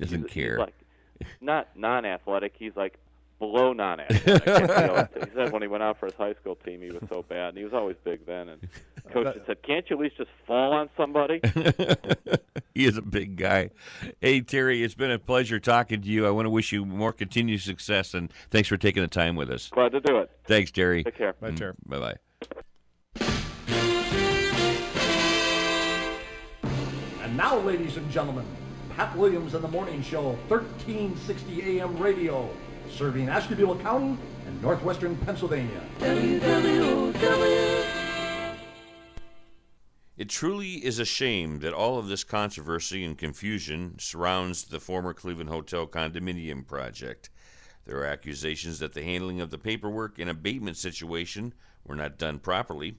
Doesn't he's, care. He's like not non-athletic. He's like below non-athletic. You know, he said when he went out for his high school team, he was so bad, and he was always big then. And coach had said, "Can't you at least just fall on somebody?" he is a big guy. Hey Terry, it's been a pleasure talking to you. I want to wish you more continued success, and thanks for taking the time with us. Glad to do it. Thanks, Terry. Take care. Bye, Terry. Mm, bye bye. And now, ladies and gentlemen, Pat Williams and the Morning Show, 1360 AM radio, serving Ashtabula County and northwestern Pennsylvania. It truly is a shame that all of this controversy and confusion surrounds the former Cleveland Hotel condominium project. There are accusations that the handling of the paperwork and abatement situation were not done properly.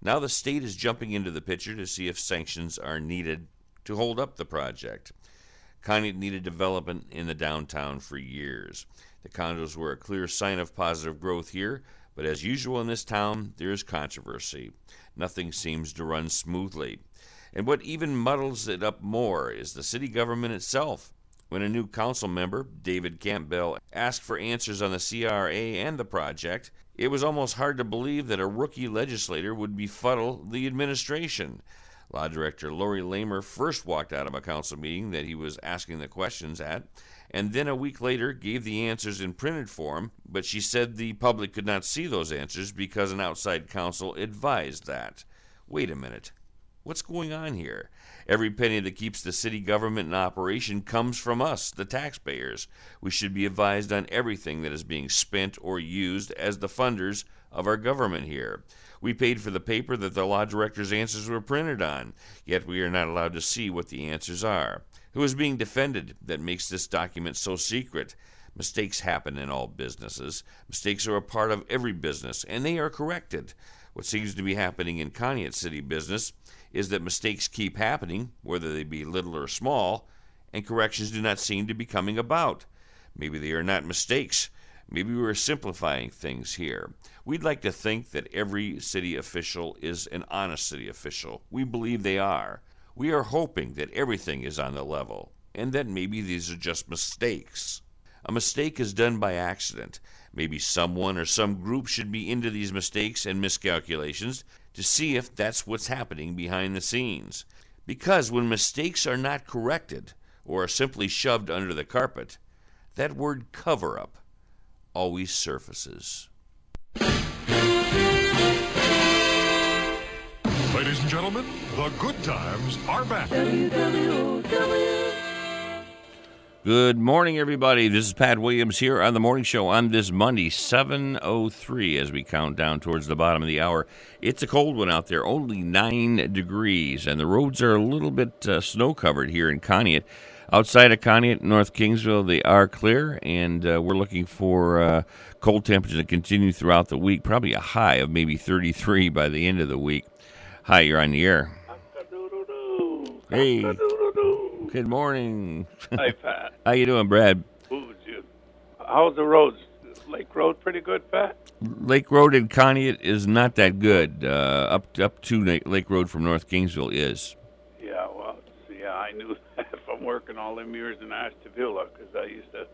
Now the state is jumping into the picture to see if sanctions are needed to hold up the project. Conneaut needed development in the downtown for years. The condos were a clear sign of positive growth here, but as usual in this town, there is controversy. Nothing seems to run smoothly. And what even muddles it up more is the city government itself. When a new council member, David Campbell, asked for answers on the CRA and the project, it was almost hard to believe that a rookie legislator would befuddle the administration. Law Director Lori Lamer first walked out of a council meeting that he was asking the questions at, and then a week later gave the answers in printed form, but she said the public could not see those answers because an outside counsel advised that. Wait a minute. What's going on here? Every penny that keeps the city government in operation comes from us, the taxpayers. We should be advised on everything that is being spent or used as the funders of our government here. We paid for the paper that the law director's answers were printed on, yet we are not allowed to see what the answers are. Who is being defended that makes this document so secret? Mistakes happen in all businesses. Mistakes are a part of every business, and they are corrected. What seems to be happening in Conneaut City business is that mistakes keep happening, whether they be little or small, and corrections do not seem to be coming about. Maybe they are not mistakes. Maybe we're simplifying things here. We'd like to think that every city official is an honest city official. We believe they are. We are hoping that everything is on the level, and that maybe these are just mistakes. A mistake is done by accident. Maybe someone or some group should be into these mistakes and miscalculations to see if that's what's happening behind the scenes. Because when mistakes are not corrected or are simply shoved under the carpet, that word cover up always surfaces. Ladies and gentlemen, the good times are back. Good morning, everybody. This is Pat Williams here on the morning show on this Monday, 7.03, as we count down towards the bottom of the hour. It's a cold one out there, only 9 degrees, and the roads are a little bit uh, snow-covered here in Conneaut. Outside of Conneaut, North Kingsville, they are clear, and uh, we're looking for uh, cold temperatures to continue throughout the week, probably a high of maybe 33 by the end of the week. Hi, you're on the air. Hey. Good morning. Hi, Pat. How you doing, Brad? How's the roads? Lake Road pretty good, Pat? Lake Road in Conneaut is not that good. Uh, up up to Lake Road from North Kingsville is. Yeah, well, yeah, I knew working all them years in Ashtabula because I used to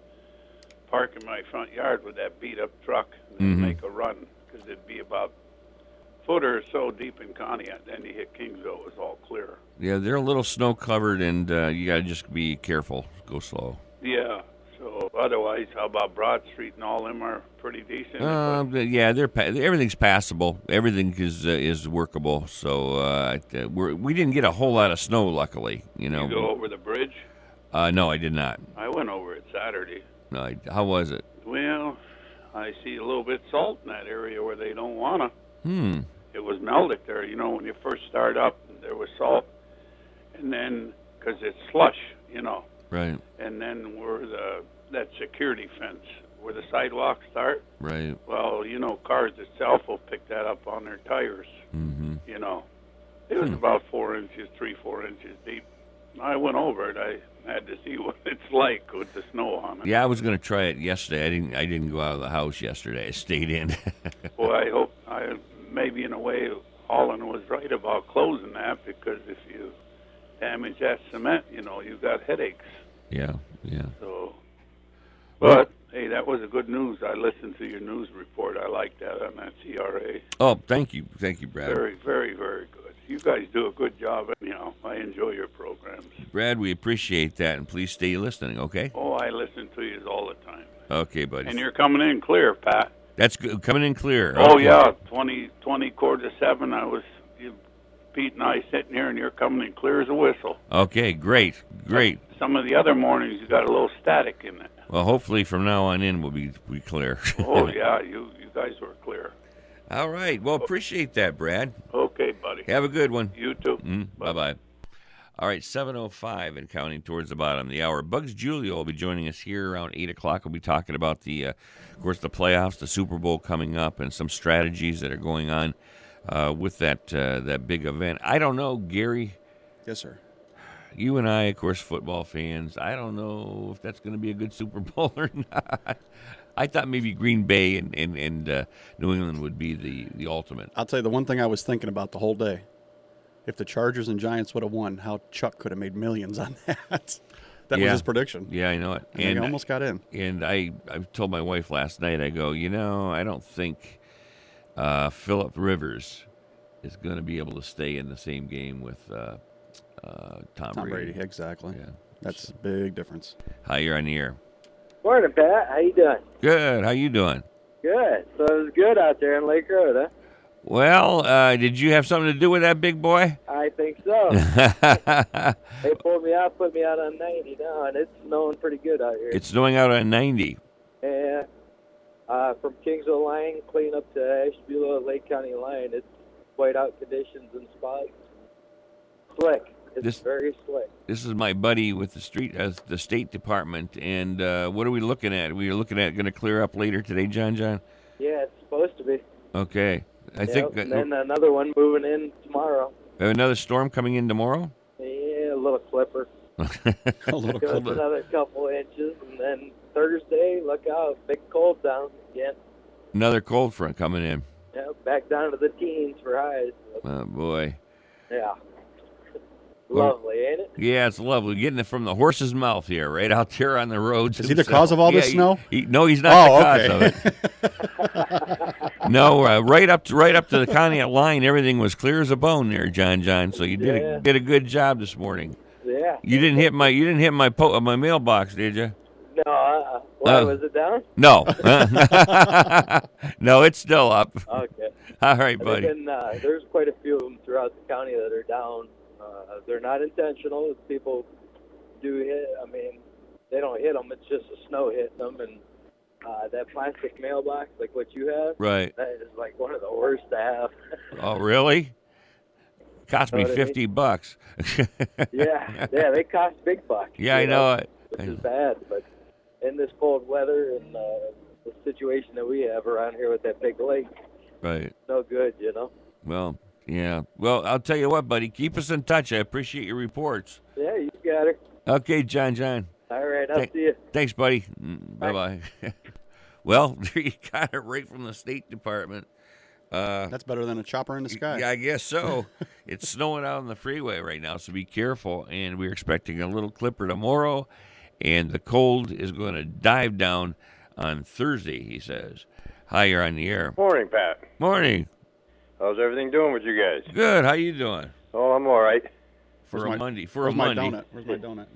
park in my front yard with that beat up truck and Mhm. make a run because it'd be about foot or so deep in Conneaut. Then you hit Kingsville, it was all clear. Yeah, they're a little snow covered, and uh, you got to just be careful. Go slow. Yeah. So otherwise, how about Broad Street and all them are pretty decent. Uh, yeah, they're pa- everything's passable. Everything is uh, is workable. So uh, uh, we're, we didn't get a whole lot of snow, luckily. You know. you go over the bridge. Uh, no, I did not. I went over it Saturday. No, I, how was it? Well, I see a little bit salt in that area where they don't wanna. Hmm. It was melted there, you know, when you first start up. There was salt, and then because it's slush, you know, Right. and then where the that security fence where the sidewalks start. Right. Well, you know, cars itself will pick that up on their tires. Mm-hmm. You know, it was about four inches, three, four inches deep. I went over it. I had to see what it's like with the snow on it. Yeah, I was going to try it yesterday. I didn't. I didn't go out of the house yesterday. I stayed in. Well, I hope I maybe in a way Holland was right about closing that because if you damage that cement, you know, you got headaches. Yeah, yeah. So, but hey, that was a good news. I listened to your news report. I like that on that CRA. Oh, thank you, thank you, Brad. Very, very, very good. You guys do a good job. You know, I enjoy your programs. Brad, we appreciate that, and please stay listening. Okay. Oh, I listen to you all the time. Okay, buddy. And you're coming in clear, Pat. That's good. Coming in clear. Oh Okay. yeah, 20, 20 quarter to seven. I was Pete and I sitting here, and you're coming in clear as a whistle. Okay, great, great. Some of the other mornings you got a little static in it. Well, hopefully from now on in we'll be be clear. Oh yeah, you you guys were clear. All right. Well, appreciate that, Brad. Okay, buddy. Have a good one. You too. Mm, bye bye. All right, 7.05 and counting towards the bottom of the hour. Bugs Julio will be joining us here around 8 o'clock. We'll be talking about, the, uh, of course, the playoffs, the Super Bowl coming up, and some strategies that are going on uh, with that, uh, that big event. I don't know, Gary, Yes, sir. you and I, of course, football fans, I don't know if that's going to be a good Super Bowl or not. I thought maybe Green Bay and, and, and uh, New England would be the, the ultimate. I'll tell you the one thing I was thinking about the whole day. If the Chargers and Giants would have won, how Chuck could have made millions on that. that Yeah. was his prediction. Yeah, I know it. And, he almost got in. And I, I told my wife last night, I go, you know, I don't think uh, Philip Rivers is going to be able to stay in the same game with uh, uh, Tom, Tom Brady. Brady, exactly. Yeah. That's a big difference. Hi, you're on the air. Morning, Pat. How you doing? Good. How you doing? Good. So it was good out there in Lake Road, huh? Well, uh, did you have something to do with that big boy? I think so. they pulled me out, put me out on 90 now, and it's snowing pretty good out here. it's snowing out on 90. yeah. Uh, from Kingsville line, clean up to Ashtabula Lake County line, it's whiteout conditions and spots. Slick. It's This- very slick. This is my buddy with the street, uh, the State Department, and uh, what are we looking at? We are looking at going to clear up later today, John. John. Yeah, it's supposed to be. Okay. I Yep, think and then another one moving in tomorrow. another storm coming in tomorrow. Yeah, a little clipper. A little another couple inches, and then Thursday, look out, big cold down again. Another cold front coming in. Yeah, back down to the teens for highs. Oh boy. Yeah. Lovely, ain't it? Yeah, it's lovely getting it from the horse's mouth here, right out there on the roads. Is he the cause of all this Yeah, he- snow? he- no, he's not Oh, the cause okay. of it. no, uh, right up to right up to the Conneaut line, everything was clear as a bone there, John. John. So you did Yeah. a, did a good job this morning. Yeah. You didn't hit my you didn't hit my po- uh, my mailbox, did you? No, uh, Oh. was it down? No, no, it's still up. Okay. All right, And buddy. then, uh, there's quite a few of them throughout the county that are down. Uh, they're not intentional. People do hit. I mean, they don't hit them. It's just the snow hitting them. And uh, that plastic mailbox, like what you have, Right. that is like one of the worst to have. Oh, really? Cost me Know I mean? fifty bucks. yeah, yeah, they cost big bucks. Yeah, I you know it. which is bad. But in this cold weather and uh, the situation that we have around here with that big lake, Right. no good, you know. Well, yeah. Well, I'll tell you what, buddy. Keep us in touch. I appreciate your reports. Yeah, you got it. Okay, John. John. All right, I'll Thank- see you. Thanks, buddy. Bye bye. well, there you got it right from the State Department. Uh, That's better than a chopper in the sky. yeah, I guess so. it's snowing out on the freeway right now, so be careful. And we're expecting a little clipper tomorrow, and the cold is going to dive down on Thursday. He says. Hi, you're on the air. Morning, Pat. Morning. How's everything doing with you guys? Good. How you doing? Oh, I'm all right. For Where's a my- Monday. For Where's a my Monday. donut? Where's my donut?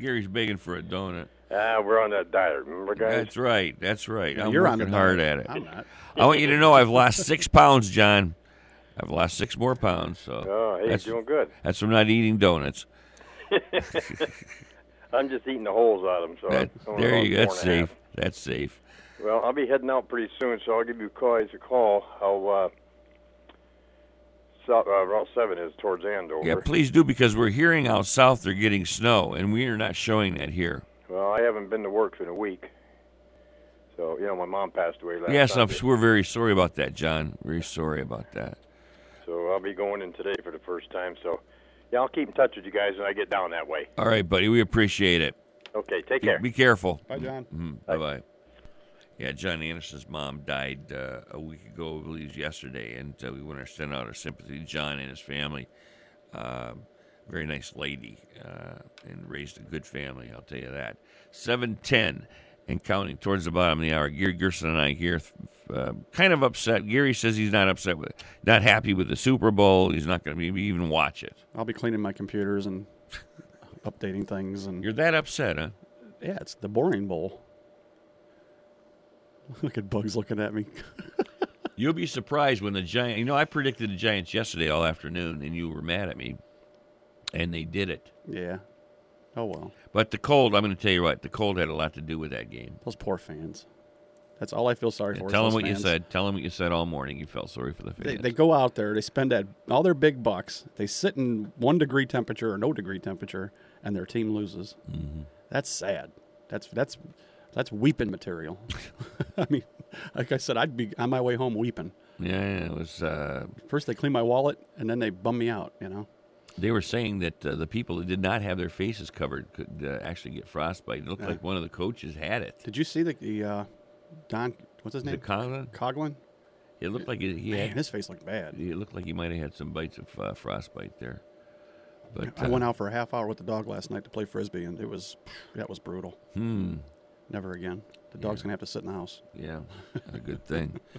Gary's begging for a donut. Ah, we're on that diet. Remember, guys? That's right. That's right. I'm You're on working the hard donut. at it. I'm not. I want you to know I've lost six pounds, John. I've lost six more pounds. So Oh, hey, that's, you're doing good. that's from not eating donuts. I'm just eating the holes out of them. So That, there you go. That's four and a half. safe. That's safe. Well, I'll be heading out pretty soon, so I'll give you guys a call. How uh, South, uh, Route 7 is towards Andover. Yeah, please do because we're hearing out south they're getting snow, and we are not showing that here. Well, I haven't been to work in a week. So, you know, my mom passed away last yes, Sunday. we're very sorry about that, John. Very sorry about that. So I'll be going in today for the first time. So, yeah, I'll keep in touch with you guys when I get down that way. All right, buddy. We appreciate it. Okay, take care. Be careful. Bye, John. Mm, bye bye. Yeah, John Anderson's mom died uh, a week ago, I believe it yesterday, and uh, we want to send out our sympathy to John and his family. Um, very nice lady uh, and raised a good family. I'll tell you that. Seven ten and counting towards the bottom of the hour. Gary Gerson and I here, uh, kind of upset. Gary says he's not upset with, not happy with the Super Bowl. He's not going to even watch it. I'll be cleaning my computers and updating things. And you're that upset, huh? Yeah, it's the boring bowl. Look at Bugs looking at me. You'll be surprised when the Giants. You know, I predicted the Giants yesterday all afternoon, and you were mad at me, and they did it. Yeah. Oh well. But the cold, I'm going to tell you what, the cold had a lot to do with that game. Those poor fans. That's all I feel sorry Yeah, for. tell them what fans. you said. Tell them what you said all morning. You felt sorry for the They, fans. they go out there, they spend that, all their big bucks, they sit in one degree temperature or no degree temperature, and their team loses. Mm-hmm. That's sad. That's that's that's weeping material. I mean, like I said, I'd be on my way home weeping. yeah, it was. Uh, First they clean my wallet, and then they bum me out. You know. They were saying that uh, the people that did not have their faces covered could uh, actually get frostbite. It looked Yeah. like one of the coaches had it. Did you see the, the uh, Don? What's his name? Conlon? Coughlin. It looked like he, he Man, had. his face looked bad. It looked like he might have had some bites of uh, frostbite there. But I uh, went out for a half hour with the dog last night to play frisbee, and it was that was brutal. Hmm. Never again. The dog's gonna have to sit in the house. Yeah, a good thing.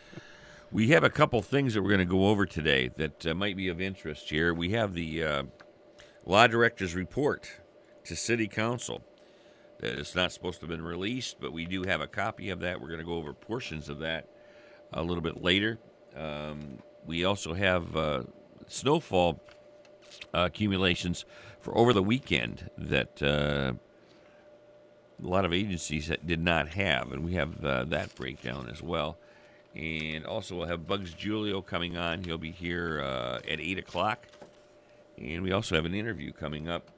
We have a couple things that we're going to go over today that uh, might be of interest here. We have the uh, law director's report to City Council. It's not supposed to have been released, but we do have a copy of that. We're going to go over portions of that a little bit later. Um, we also have uh, snowfall accumulations for over the weekend that uh, a lot of agencies did not have, and we have uh, that breakdown as well. And also, we'll have Bugs Julio coming on. He'll be here uh, at 8 o'clock. And we also have an interview coming up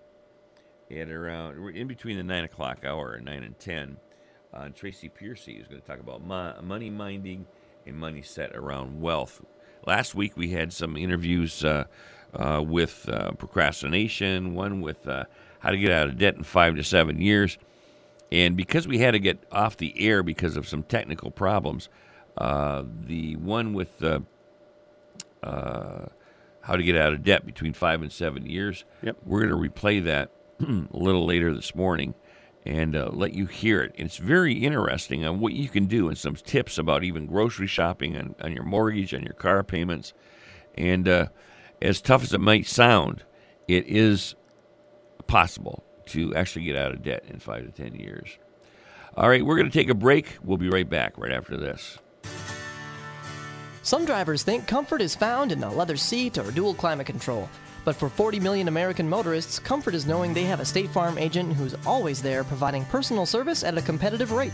at around, in between the 9 o'clock hour, 9 and 10, on Tracy Piercy, who's going to talk about mo- money minding and money set around wealth. Last week, we had some interviews uh, uh, with uh, procrastination, one with uh, how to get out of debt in five to seven years. And because we had to get off the air because of some technical problems, uh, the one with uh, uh, how to get out of debt between five and seven years, Yep. we're going to replay that a little later this morning and uh, let you hear it. It's very interesting on what you can do and some tips about even grocery shopping and on your mortgage, and your car payments. And uh, as tough as it might sound, it is possible to actually get out of debt in five to ten years. All right, we're going to take a break. We'll be right back right after this. Some drivers think comfort is found in the leather seat or dual climate control. But for 40 million American motorists, comfort is knowing they have a State Farm agent who's always there providing personal service at a competitive rate.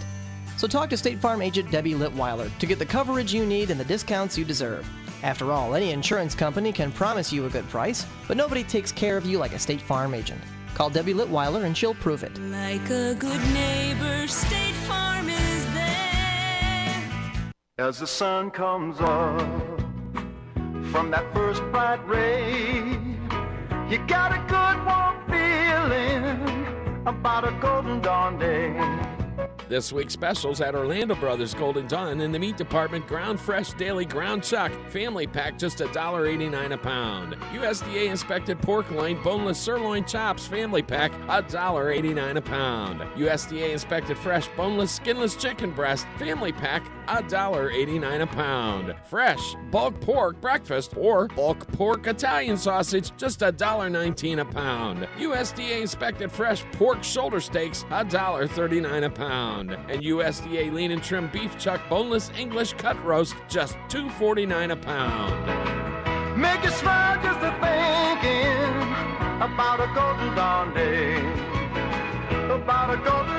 So talk to State Farm agent Debbie Litweiler to get the coverage you need and the discounts you deserve. After all, any insurance company can promise you a good price, but nobody takes care of you like a State Farm agent. Call Debbie Litweiler and she'll prove it. Like As the sun comes up from that first bright ray, you got a good warm feeling about a golden dawn day. This week's specials at Orlando Brothers Golden Dawn in the meat department ground fresh daily ground chuck family pack just $1.89 a pound. USDA inspected pork loin boneless sirloin chops family pack $1.89 a pound. USDA inspected fresh boneless skinless chicken breast family pack $1.89 a pound. Fresh bulk pork breakfast or bulk pork Italian sausage just $1.19 a pound. USDA inspected fresh pork shoulder steaks $1.39 a pound. And USDA lean and trim beef chuck boneless English cut roast just $2.49 a pound. Make you smile just a thinking about a golden dawn day. About a golden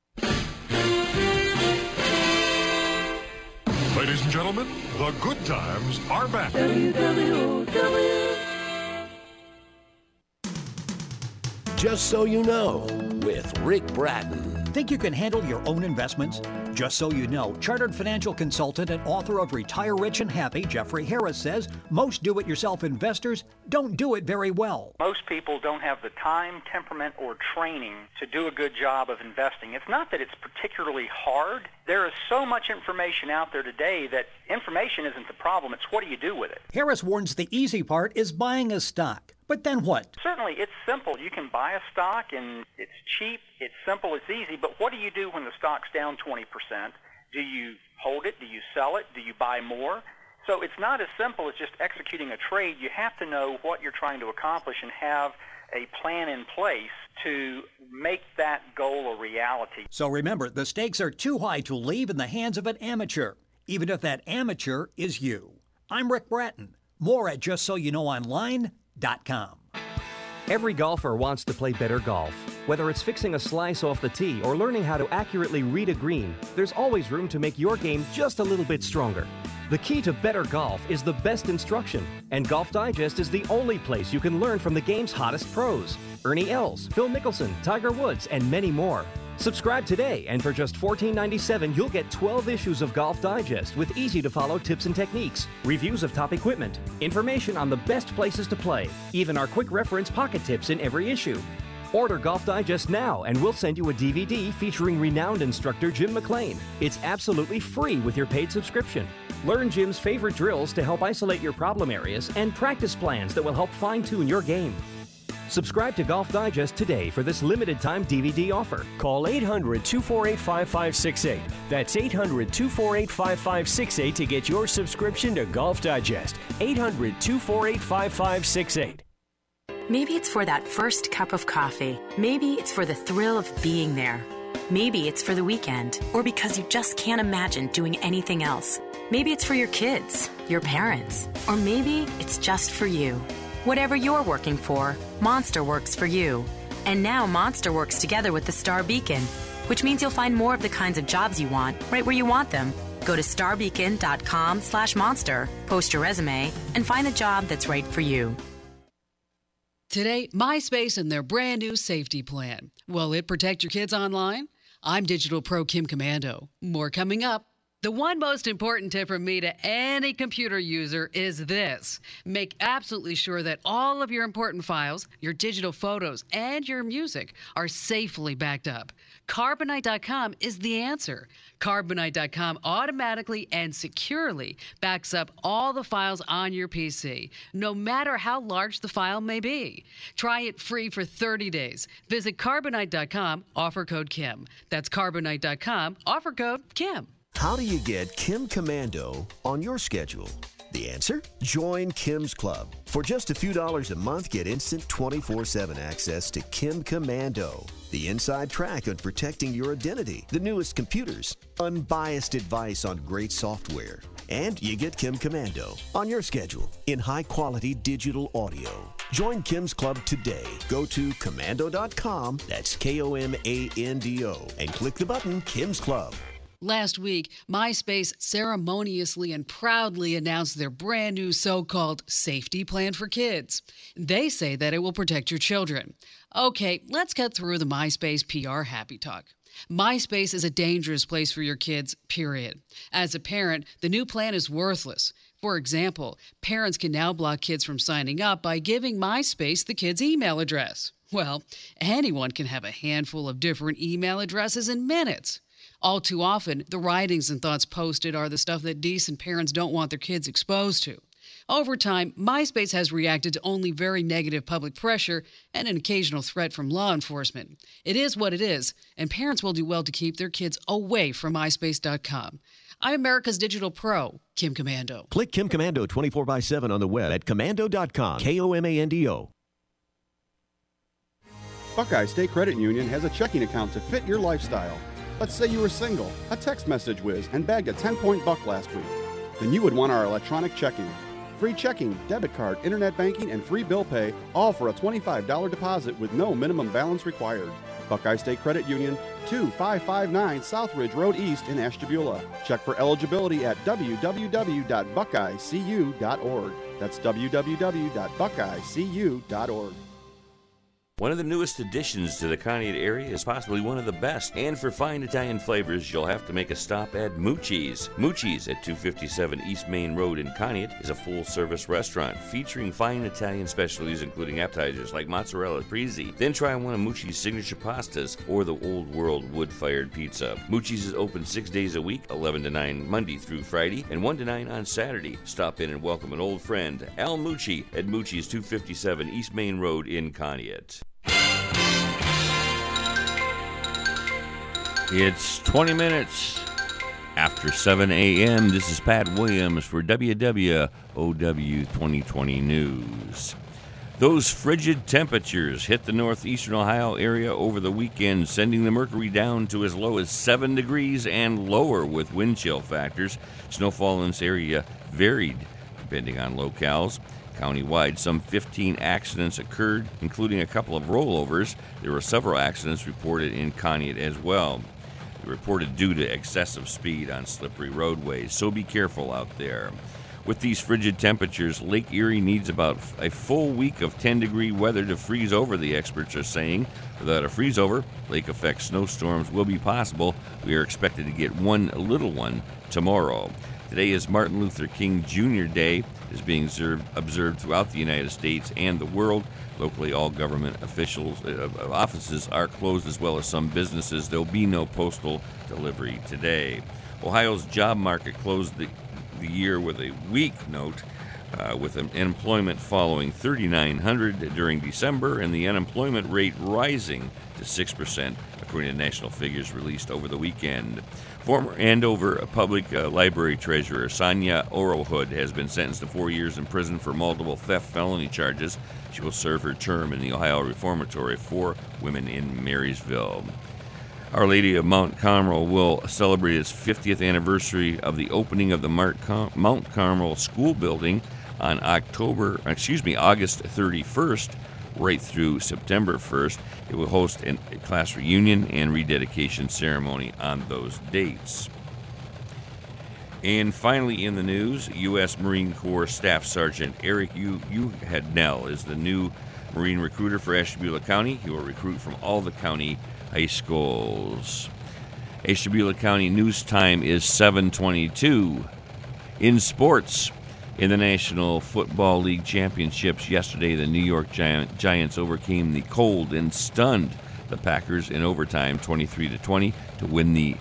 Ladies and gentlemen, the good times are back. Just so you know, with Rick Bratton. Think you can handle your own investments? Just so you know, chartered financial consultant and author of Retire Rich and Happy, Jeffrey Harris says most do it yourself investors don't do it very well. Most people don't have the time, temperament, or training to do a good job of investing. It's not that it's particularly hard. There is so much information out there today that information isn't the problem. It's what do you do with it? Harris warns the easy part is buying a stock. But then what? Certainly, it's simple. You can buy a stock and it's cheap, it's simple, it's easy. But what do you do when the stock's down 20%? Do you hold it? Do you sell it? Do you buy more? So it's not as simple as just executing a trade. You have to know what you're trying to accomplish and have a plan in place to make that goal a reality. So remember, the stakes are too high to leave in the hands of an amateur, even if that amateur is you. I'm Rick Bratton. More at Every golfer wants to play better golf. Whether it's fixing a slice off the tee or learning how to accurately read a green, there's always room to make your game just a little bit stronger. The key to better golf is the best instruction, and Golf Digest is the only place you can learn from the game's hottest pros Ernie Els, Phil Mickelson, Tiger Woods, and many more. Subscribe today, and for just $14.97, you'll get 12 issues of Golf Digest with easy to follow tips and techniques, reviews of top equipment, information on the best places to play, even our quick reference pocket tips in every issue. Order Golf Digest now, and we'll send you a DVD featuring renowned instructor Jim McLean. It's absolutely free with your paid subscription. Learn Jim's favorite drills to help isolate your problem areas and practice plans that will help fine tune your game. Subscribe to Golf Digest today for this limited time DVD offer. Call 800 248 5568. That's 800 248 5568 to get your subscription to Golf Digest. 800 248 5568. Maybe it's for that first cup of coffee. Maybe it's for the thrill of being there. Maybe it's for the weekend, or because you just can't imagine doing anything else. Maybe it's for your kids, your parents, or maybe it's just for you. Whatever you're working for, Monster works for you. And now Monster works together with the Star Beacon, which means you'll find more of the kinds of jobs you want right where you want them. Go to starbeacon.com slash monster, post your resume, and find the job that's right for you. Today, MySpace and their brand new safety plan. Will it protect your kids online? I'm Digital Pro Kim Komando. More coming up. The one most important tip from me to any computer user is this make absolutely sure that all of your important files, your digital photos, and your music are safely backed up. Carbonite.com is the answer. Carbonite.com automatically and securely backs up all the files on your PC, no matter how large the file may be. Try it free for 30 days. Visit Carbonite.com, offer code Kim. That's Carbonite.com, offer code Kim. How do you get Kim Komando on your schedule? The answer? Join Kim's Club. For just a few dollars a month, get instant 24 7 access to Kim Komando. The inside track on protecting your identity, the newest computers, unbiased advice on great software. And you get Kim Komando on your schedule in high quality digital audio. Join Kim's Club today. Go to komando.com, that's K O M A N D O, and click the button Kim's Club. Last week, MySpace ceremoniously and proudly announced their brand new so called safety plan for kids. They say that it will protect your children. Okay, let's cut through the MySpace PR happy talk. MySpace is a dangerous place for your kids, period. As a parent, the new plan is worthless. For example, parents can now block kids from signing up by giving MySpace the kid's email address. Well, anyone can have a handful of different email addresses in minutes. All too often, the writings and thoughts posted are the stuff that decent parents don't want their kids exposed to. Over time, MySpace has reacted to only very negative public pressure and an occasional threat from law enforcement. It is what it is, and parents will do well to keep their kids away from MySpace.com. I'm America's Digital Pro, Kim Komando. Click Kim Komando 24 by 7 on the web at komando.com. K O M A N D O. Buckeye State Credit Union has a checking account to fit your lifestyle. Let's say you were single, a text message whiz, and bagged a 10 point buck last week. Then you would want our electronic checking. Free checking, debit card, internet banking, and free bill pay, all for a $25 deposit with no minimum balance required. Buckeye State Credit Union, 2559 Southridge Road East in Ashtabula. Check for eligibility at www.buckeyecu.org. That's www.buckeyecu.org. One of the newest additions to the Conneaut area is possibly one of the best, and for fine Italian flavors, you'll have to make a stop at Mucci's. Mucci's at 257 East Main Road in Conneaut is a full service restaurant featuring fine Italian specialties, including appetizers like mozzarella prezi. Then try one of Mucci's signature pastas or the old world wood fired pizza. Mucci's is open six days a week, 11 to 9 Monday through Friday, and 1 to 9 on Saturday. Stop in and welcome an old friend, Al Mucci, at Mucci's 257 East Main Road in Conneaut. It's 20 minutes after 7 a.m. This is Pat Williams for WWOW 2020 News. Those frigid temperatures hit the northeastern Ohio area over the weekend, sending the mercury down to as low as 7 degrees and lower with wind chill factors. Snowfall in this area varied depending on locales. Countywide, some 15 accidents occurred, including a couple of rollovers. There were several accidents reported in Conneaut as well. Reported due to excessive speed on slippery roadways, so be careful out there. With these frigid temperatures, Lake Erie needs about a full week of 10 degree weather to freeze over, the experts are saying. Without a freeze over, lake effect snowstorms will be possible. We are expected to get one little one tomorrow. Today is Martin Luther King Jr. Day. is being observed, observed throughout the United States and the world. Locally, all government officials uh, offices are closed, as well as some businesses. There will be no postal delivery today. Ohio's job market closed the, the year with a weak note, uh, with unemployment falling 3,900 during December, and the unemployment rate rising to 6%, according to national figures released over the weekend. Former Andover Public uh, Library Treasurer Sonia Oralhood has been sentenced to four years in prison for multiple theft felony charges. She will serve her term in the Ohio Reformatory for Women in Marysville. Our Lady of Mount Carmel will celebrate its 50th anniversary of the opening of the Mount Carmel School building on October, excuse me, August 31st right through September 1st. It will host a class reunion and rededication ceremony on those dates. And finally, in the news, U.S. Marine Corps Staff Sergeant Eric U. Hadnell is the new Marine recruiter for Ashtabula County. He will recruit from all the county high schools. Ashtabula County news time is 722. In sports, in the National Football League Championships yesterday, the New York Giants overcame the cold and stunned the Packers in overtime 23 to 20 to win the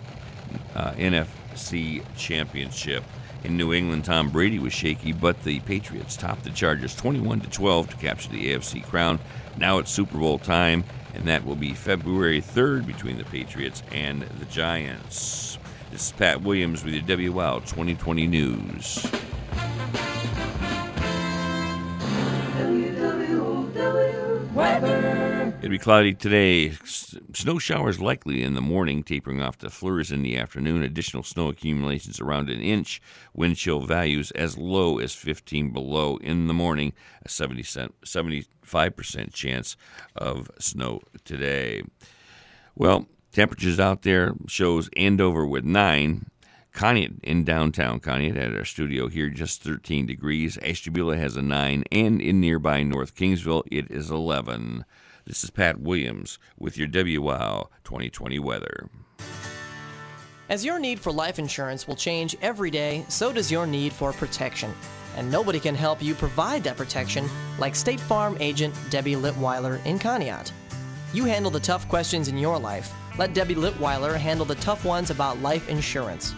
uh, NFC Championship. In New England, Tom Brady was shaky, but the Patriots topped the Chargers 21 to 12 to capture the AFC crown. Now it's Super Bowl time, and that will be February 3rd between the Patriots and the Giants. This is Pat Williams with your WOW 2020 News. It'll be cloudy today. Snow showers likely in the morning, tapering off to flurries in the afternoon. Additional snow accumulations around an inch. Wind chill values as low as 15 below in the morning. A 70 75% chance of snow today. Well, temperatures out there shows Andover with 9, Conneaut in downtown Conneaut at our studio here, just 13 degrees. Ashtabula has a 9, and in nearby North Kingsville, it is 11. This is Pat Williams with your WOW 2020 weather. As your need for life insurance will change every day, so does your need for protection. And nobody can help you provide that protection like State Farm agent Debbie Litweiler in Conneaut. You handle the tough questions in your life. Let Debbie Litweiler handle the tough ones about life insurance.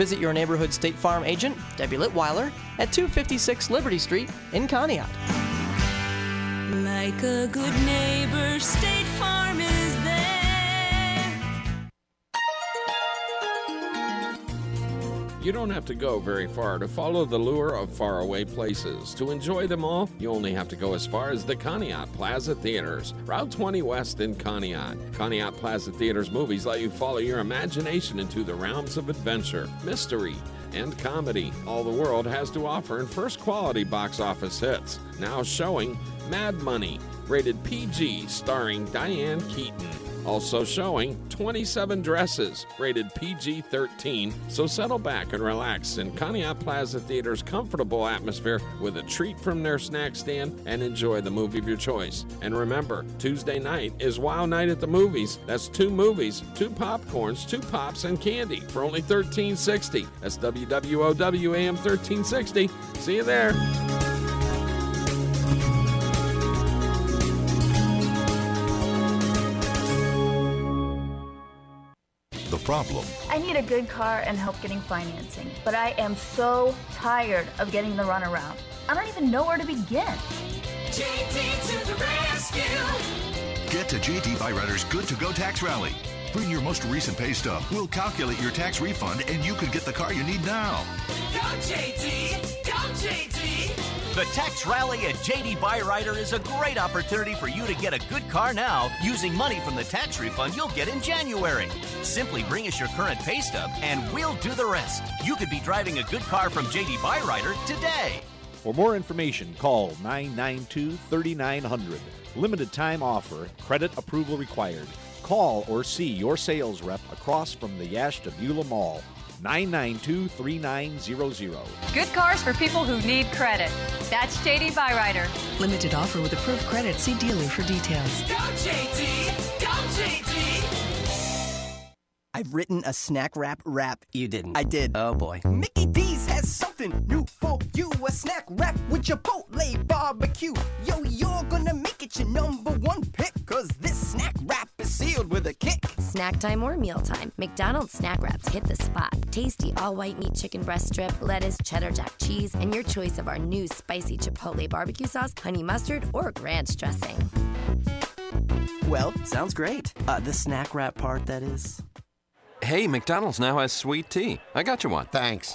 Visit your neighborhood State Farm agent, Debbie Litweiler, at 256 Liberty Street in Conneaut. Like a good neighbor, State Farm is You don't have to go very far to follow the lure of faraway places. To enjoy them all, you only have to go as far as the Conneaut Plaza Theaters, Route 20 West in Conneaut. Conneaut Plaza Theaters movies let you follow your imagination into the realms of adventure, mystery, and comedy all the world has to offer in first quality box office hits. Now showing Mad Money, rated PG, starring Diane Keaton. Also showing 27 dresses rated PG 13. So settle back and relax in Conneaut Plaza Theater's comfortable atmosphere with a treat from their snack stand and enjoy the movie of your choice. And remember, Tuesday night is Wow Night at the Movies. That's two movies, two popcorns, two pops, and candy for only $13.60. That's WWOW AM 1360. See you there. Problem. I need a good car and help getting financing, but I am so tired of getting the runaround. I don't even know where to begin. JD to the rescue. Get to JD Byrider's Good to Go Tax Rally. Bring your most recent pay stub. We'll calculate your tax refund and you could get the car you need now. Go JD. Go JD. The tax rally at JD Byrider is a great opportunity for you to get a good car now using money from the tax refund you'll get in January. Simply bring us your current pay stub and we'll do the rest. You could be driving a good car from JD Byrider today. For more information, call 992 3900. Limited time offer, credit approval required. Call or see your sales rep across from the Ashtabula Mall. 992 3900. Good cars for people who need credit. That's JD Byrider. Limited offer with approved credit. See dealer for details. Go JD. Go JD. I've written a snack wrap rap. You didn't. I did. Oh boy. Mickey D's has something new for you. A snack wrap with Chipotle barbecue. Yo, you're gonna make it your number one pick. Cause this snack wrap is sealed with a kick. Snack time or mealtime, McDonald's snack wraps hit the spot. Tasty all white meat chicken breast strip, lettuce, cheddar jack cheese, and your choice of our new spicy Chipotle barbecue sauce, honey mustard, or ranch dressing. Well, sounds great. Uh, the snack wrap part, that is. Hey, McDonald's now has sweet tea. I got you one. Thanks.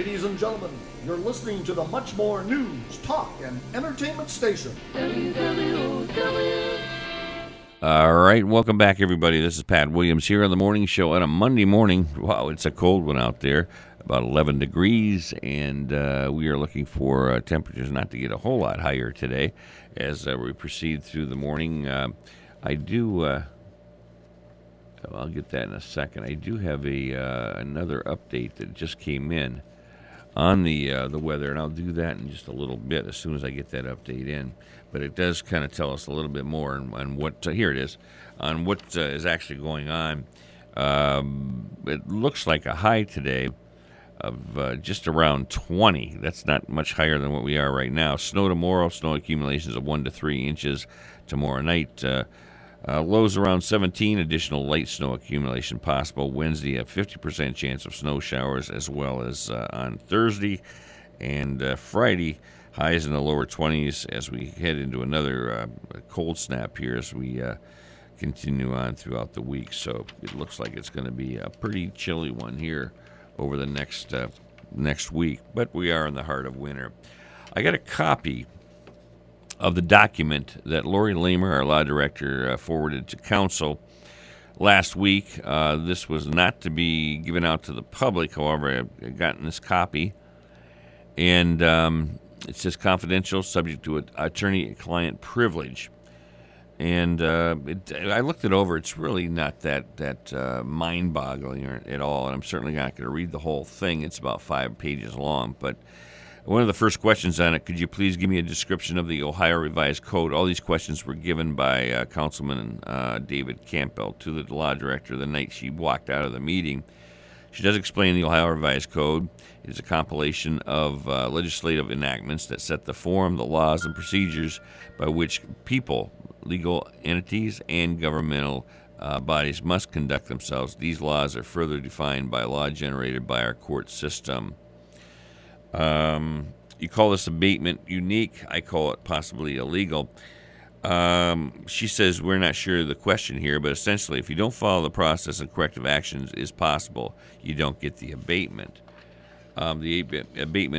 Ladies and gentlemen, you're listening to the much more news, talk, and entertainment station. All right, welcome back, everybody. This is Pat Williams here on the morning show on a Monday morning. Wow, it's a cold one out there, about 11 degrees, and uh, we are looking for uh, temperatures not to get a whole lot higher today as uh, we proceed through the morning. Uh, I do. Uh, I'll get that in a second. I do have a uh, another update that just came in on the uh, the weather, and I'll do that in just a little bit as soon as I get that update in. But it does kind of tell us a little bit more on, on what uh, here it is on what uh, is actually going on. Um, it looks like a high today of uh, just around 20. That's not much higher than what we are right now. Snow tomorrow, snow accumulations of one to three inches tomorrow night. Uh, lows around 17, additional light snow accumulation possible. Wednesday, a 50% chance of snow showers, as well as uh, on Thursday. And uh, Friday, highs in the lower 20s as we head into another uh, cold snap here as we uh, continue on throughout the week. So it looks like it's going to be a pretty chilly one here over the next uh, next week. But we are in the heart of winter. I got a copy of the document that Lori Lamer, our law director, uh, forwarded to council last week. Uh, this was not to be given out to the public, however, I've gotten this copy. And um, it says confidential, subject to attorney client privilege. And uh, it, I looked it over. It's really not that that uh, mind boggling at all. And I'm certainly not going to read the whole thing. It's about five pages long. But one of the first questions on it, could you please give me a description of the Ohio Revised Code? All these questions were given by uh, Councilman uh, David Campbell to the law director the night she walked out of the meeting. She does explain the Ohio Revised Code is a compilation of uh, legislative enactments that set the form, the laws, and procedures by which people, legal entities, and governmental uh, bodies must conduct themselves. These laws are further defined by law generated by our court system. Um, you call this abatement unique. I call it possibly illegal. Um, she says we're not sure of the question here, but essentially, if you don't follow the process and corrective actions is possible, you don't get the abatement. Um, the ab- abatement